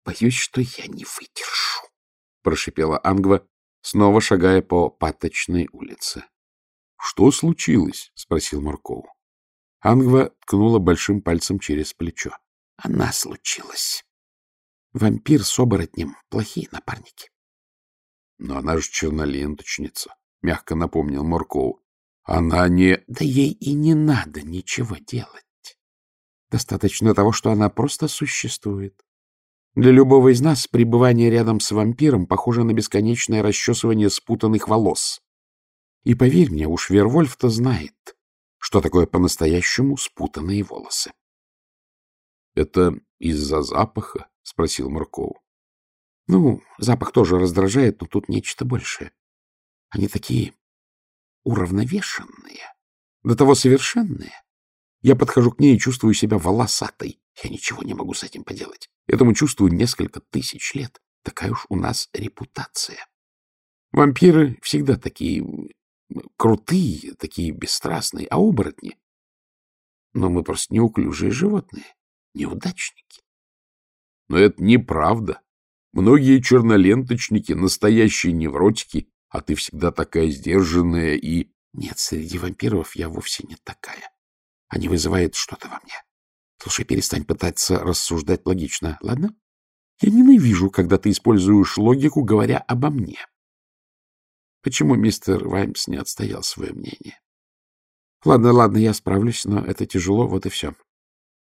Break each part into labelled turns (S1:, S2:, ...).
S1: — Боюсь, что я не выдержу, — прошипела Ангва, снова шагая по паточной улице. — Что случилось? — спросил Марков. Ангва ткнула большим пальцем через плечо. — Она случилась. Вампир с оборотнем — плохие напарники. — Но она же черноленточница, — мягко напомнил Марков. — Она не... — Да ей и не надо ничего делать. Достаточно того, что она просто существует. Для любого из нас пребывание рядом с вампиром похоже на бесконечное расчесывание спутанных волос. И поверь мне, уж Вервольф-то знает, что такое по-настоящему спутанные волосы. — Это из-за запаха? — спросил Марков. — Ну, запах тоже раздражает, но тут нечто большее. Они такие уравновешенные, до того совершенные. Я подхожу к ней и чувствую себя волосатой. Я ничего не могу с этим поделать. Этому чувству несколько тысяч лет. Такая уж у нас репутация. Вампиры всегда такие крутые, такие бесстрастные, а оборотни... Но мы просто неуклюжие животные, неудачники. Но это неправда. Многие черноленточники — настоящие невротики, а ты всегда такая сдержанная и... Нет, среди вампиров я вовсе не такая. Они вызывают что-то во мне. Слушай, перестань пытаться рассуждать логично, ладно? Я ненавижу, когда ты используешь логику, говоря обо мне. Почему мистер Ваймс не отстоял свое мнение? Ладно, ладно, я справлюсь, но это тяжело, вот и все.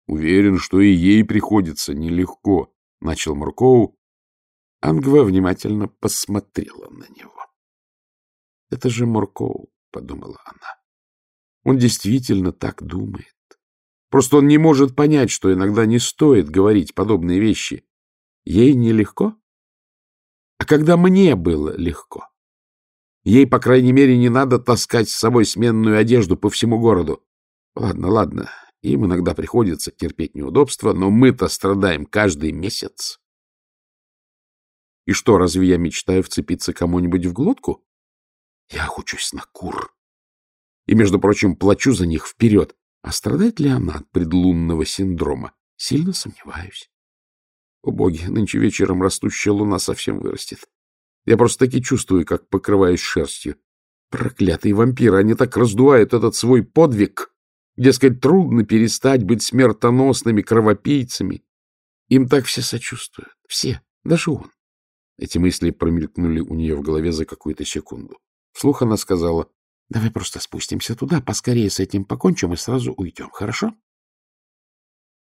S1: Уверен, что и ей приходится нелегко, — начал Муркоу. Ангва внимательно посмотрела на него. — Это же Муркоу, — подумала она. Он действительно так думает. Просто он не может понять, что иногда не стоит говорить подобные вещи. Ей нелегко? А когда мне было легко? Ей, по крайней мере, не надо таскать с собой сменную одежду по всему городу. Ладно, ладно, им иногда приходится терпеть неудобства, но мы-то страдаем каждый месяц. И что, разве я мечтаю вцепиться кому-нибудь в глотку? Я охочусь на кур. И, между прочим, плачу за них вперед. А страдает ли она от предлунного синдрома? Сильно сомневаюсь. О боги, нынче вечером растущая луна совсем вырастет. Я просто таки чувствую, как покрываюсь шерстью. Проклятые вампиры, они так раздувают этот свой подвиг. Дескать, трудно перестать быть смертоносными кровопийцами. Им так все сочувствуют. Все, даже он. Эти мысли промелькнули у нее в голове за какую-то секунду. Вслух она сказала, Давай просто спустимся туда, поскорее с этим покончим и сразу уйдем, хорошо?